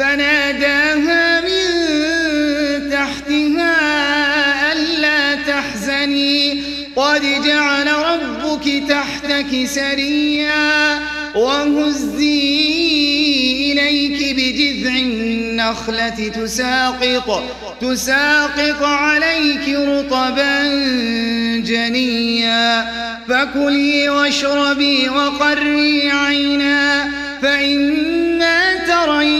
فناداها من تحتها ألا تحزني. قد جعل ربك تحتك سريا وهزي إليك بجذع النخلة. تساقط تساقط عليك رطبا جنيا. فكلي واشربي وقري عينا فإما ترين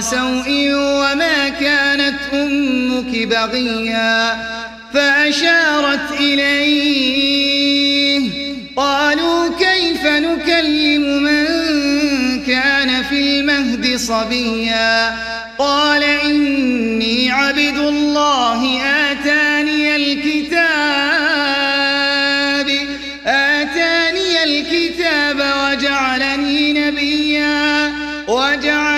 سوء وما كانت أمك بغيا فأشارت إليه. قالوا كيف نكلم من كان في المهد صبيا؟ قال إني عبد الله آتاني الكتاب. آتاني الكتاب وجعلني نبيا. وجعلني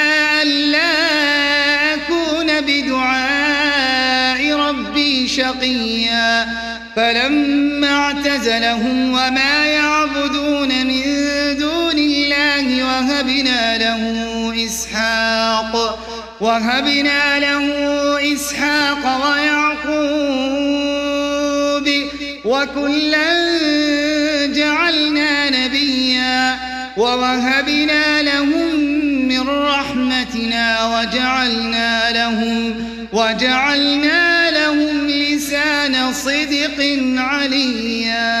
اعتزلهم وما يعبدون من دون الله وهبنا له إسحاق وهبنا له إسحاق ويعقوب وكلا جعلنا نبيا ووهبنا لهم من رحمتنا وجعلنا لهم وجعلنا لهم لسان صدق عليا.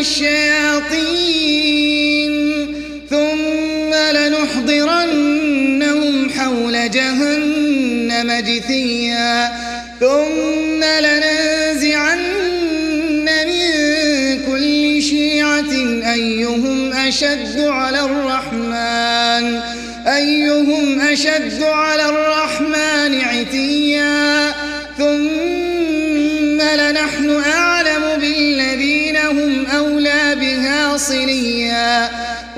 والشياطين ثم لنحضرنهم حول جهنم جثيا. ثم لننزعن من كل شيعة أيهم أشد على الرحمن. أيهم أشد على الرحمن عتيا. ثم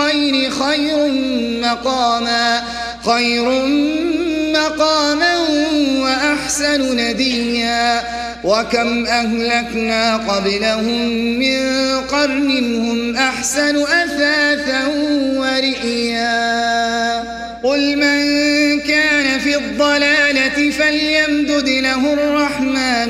الفريقين خير مقاما خير مقاما وأحسن نديا. وكم أهلكنا قبلهم من قرن هم أحسن أثاثا ورئيا. قل من كان في الضلالة فليمدد له الرحمن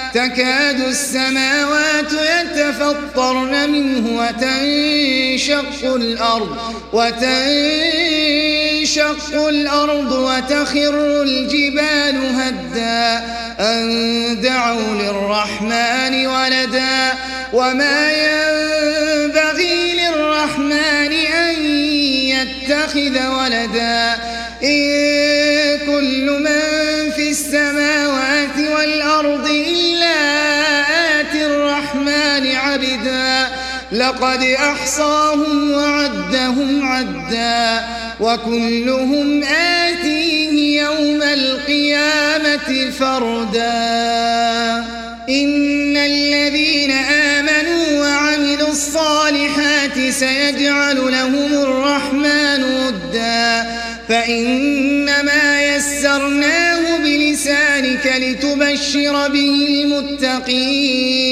تكاد السماوات يتفطرن منه وتنشق الأرض وتنشق الأرض وتخر الجبال هدا. أن دعوا للرحمن ولدا وما ينبغي لقد أحصاهم وعدهم عدا وكلهم آتيه يوم القيامة فردا. إن الذين آمنوا وعملوا الصالحات سيجعل لهم الرحمن ودا. فإنما يسرناه بلسانك لتبشر به المتقين.